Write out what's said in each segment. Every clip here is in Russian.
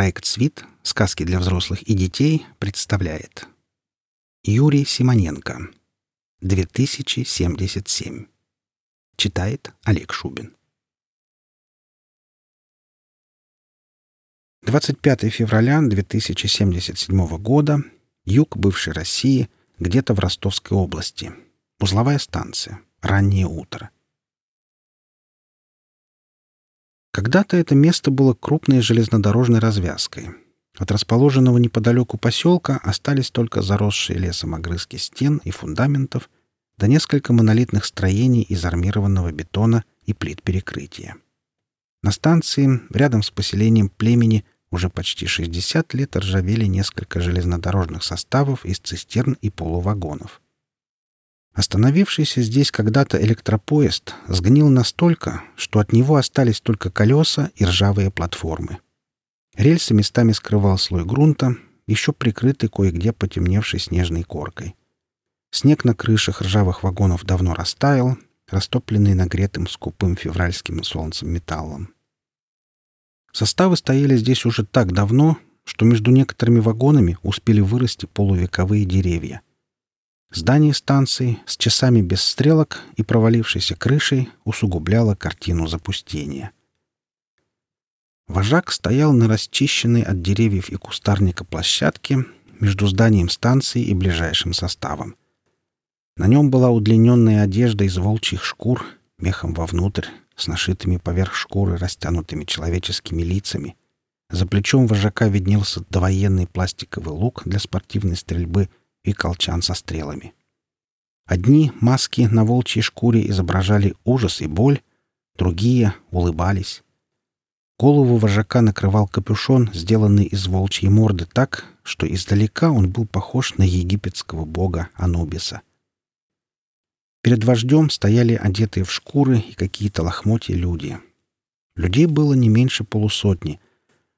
Проект «Свит. Сказки для взрослых и детей» представляет Юрий Симоненко 2077 Читает Олег Шубин 25 февраля 2077 года. Юг бывшей России, где-то в Ростовской области. Узловая станция. Раннее утро. Когда-то это место было крупной железнодорожной развязкой. От расположенного неподалеку поселка остались только заросшие лесом огрызки стен и фундаментов, да несколько монолитных строений из армированного бетона и плит перекрытия. На станции, рядом с поселением племени, уже почти 60 лет ржавели несколько железнодорожных составов из цистерн и полувагонов. Остановившийся здесь когда-то электропоезд сгнил настолько, что от него остались только колеса и ржавые платформы. Рельсы местами скрывал слой грунта, еще прикрытый кое-где потемневшей снежной коркой. Снег на крышах ржавых вагонов давно растаял, растопленный нагретым скупым февральским солнцем металлом. Составы стояли здесь уже так давно, что между некоторыми вагонами успели вырасти полувековые деревья — Здание станции с часами без стрелок и провалившейся крышей усугубляло картину запустения. Вожак стоял на расчищенной от деревьев и кустарника площадке между зданием станции и ближайшим составом. На нем была удлиненная одежда из волчьих шкур, мехом вовнутрь, с нашитыми поверх шкуры растянутыми человеческими лицами. За плечом вожака виднелся довоенный пластиковый лук для спортивной стрельбы — и колчан со стрелами. Одни маски на волчьей шкуре изображали ужас и боль, другие улыбались. Голову вожака накрывал капюшон, сделанный из волчьей морды так, что издалека он был похож на египетского бога Анубиса. Перед вождем стояли одетые в шкуры и какие-то лохмотья люди. Людей было не меньше полусотни.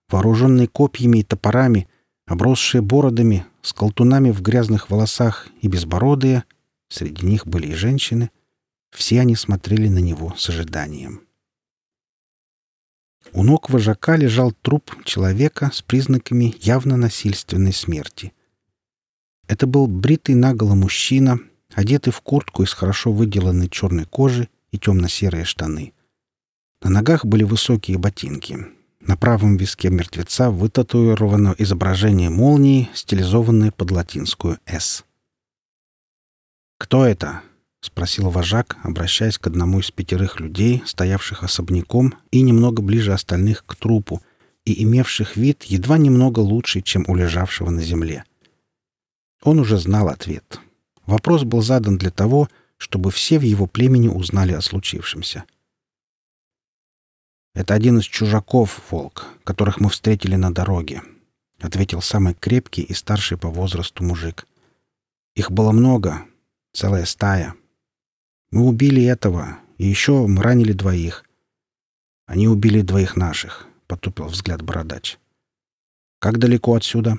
Вооруженные копьями и топорами, обросшие бородами, с колтунами в грязных волосах и безбородые, среди них были и женщины, все они смотрели на него с ожиданием. У ног вожака лежал труп человека с признаками явно насильственной смерти. Это был бритый наголо мужчина, одетый в куртку из хорошо выделанной черной кожи и темно-серые штаны. На ногах были высокие ботинки, на правом виске мертвеца вытатуировано изображение молнии, стилизованное под латинскую «С». «Кто это?» — спросил вожак, обращаясь к одному из пятерых людей, стоявших особняком и немного ближе остальных к трупу, и имевших вид едва немного лучше, чем у лежавшего на земле. Он уже знал ответ. Вопрос был задан для того, чтобы все в его племени узнали о случившемся — «Это один из чужаков, волк, которых мы встретили на дороге», — ответил самый крепкий и старший по возрасту мужик. «Их было много, целая стая. Мы убили этого, и еще мы ранили двоих. Они убили двоих наших», — потупил взгляд бородач. «Как далеко отсюда?»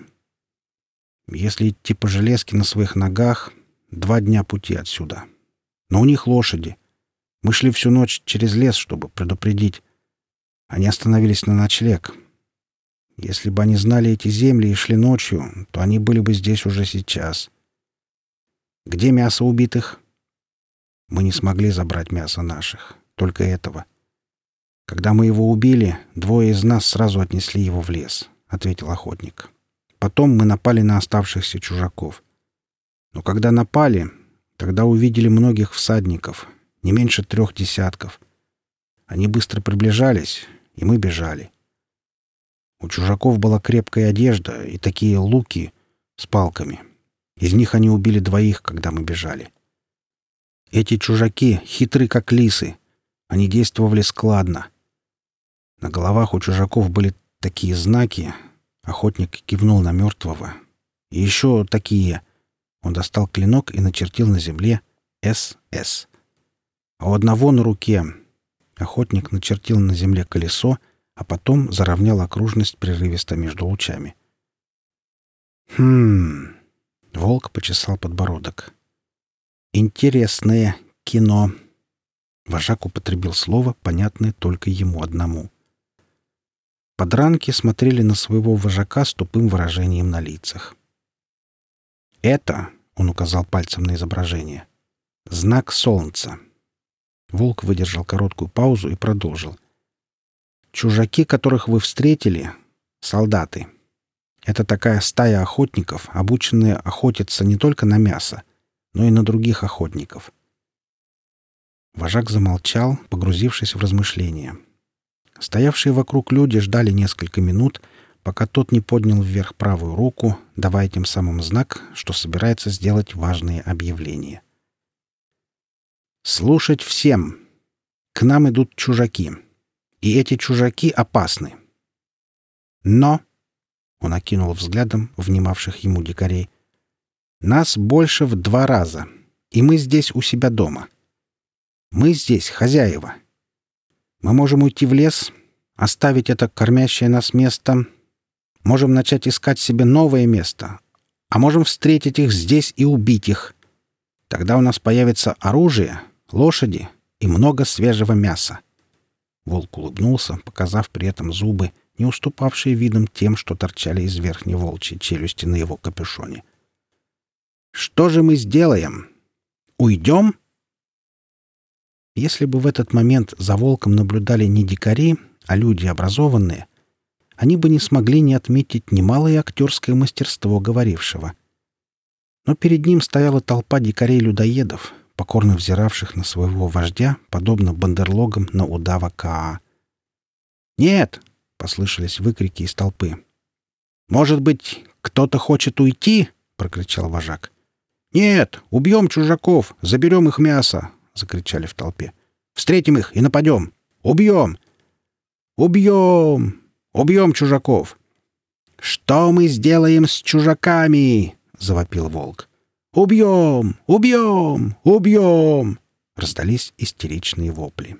«Если идти по железке на своих ногах, два дня пути отсюда. Но у них лошади. Мы шли всю ночь через лес, чтобы предупредить». Они остановились на ночлег. Если бы они знали эти земли и шли ночью, то они были бы здесь уже сейчас. Где мясо убитых? Мы не смогли забрать мясо наших, только этого. Когда мы его убили, двое из нас сразу отнесли его в лес, ответил охотник. Потом мы напали на оставшихся чужаков. Но когда напали, тогда увидели многих всадников, не меньше трех десятков. Они быстро приближались, и мы бежали. У чужаков была крепкая одежда и такие луки с палками. Из них они убили двоих, когда мы бежали. Эти чужаки хитры, как лисы. Они действовали складно. На головах у чужаков были такие знаки. Охотник кивнул на мертвого. И еще такие. Он достал клинок и начертил на земле «СС». А у одного на руке Охотник начертил на земле колесо, а потом заровнял окружность прерывисто между лучами. «Хм...» — волк почесал подбородок. «Интересное кино». Вожак употребил слово, понятное только ему одному. подранки смотрели на своего вожака с тупым выражением на лицах. «Это», — он указал пальцем на изображение, — «знак солнца». Волк выдержал короткую паузу и продолжил. «Чужаки, которых вы встретили, — солдаты. Это такая стая охотников, обученные охотиться не только на мясо, но и на других охотников». Вожак замолчал, погрузившись в размышления. Стоявшие вокруг люди ждали несколько минут, пока тот не поднял вверх правую руку, давая тем самым знак, что собирается сделать важные объявления. «Слушать всем! К нам идут чужаки. И эти чужаки опасны. Но...» — он окинул взглядом внимавших ему дикарей. «Нас больше в два раза, и мы здесь у себя дома. Мы здесь хозяева. Мы можем уйти в лес, оставить это кормящее нас место, можем начать искать себе новое место, а можем встретить их здесь и убить их. Тогда у нас появится оружие, лошади и много свежего мяса. Волк улыбнулся, показав при этом зубы, не уступавшие видом тем, что торчали из верхней волчьей челюсти на его капюшоне. «Что же мы сделаем? Уйдем?» Если бы в этот момент за волком наблюдали не дикари, а люди образованные, они бы не смогли не отметить немалое актерское мастерство говорившего. Но перед ним стояла толпа дикарей-людоедов, покорно взиравших на своего вождя, подобно бандерлогам на удава Каа. «Нет!» — послышались выкрики из толпы. «Может быть, кто-то хочет уйти?» — прокричал вожак. «Нет! Убьем чужаков! Заберем их мясо! — закричали в толпе. «Встретим их и нападем! Убьем! Убьем! Убьем чужаков!» «Что мы сделаем с чужаками?» — завопил волк. «Убьем! Убьем! Убьем!» — раздались истеричные вопли.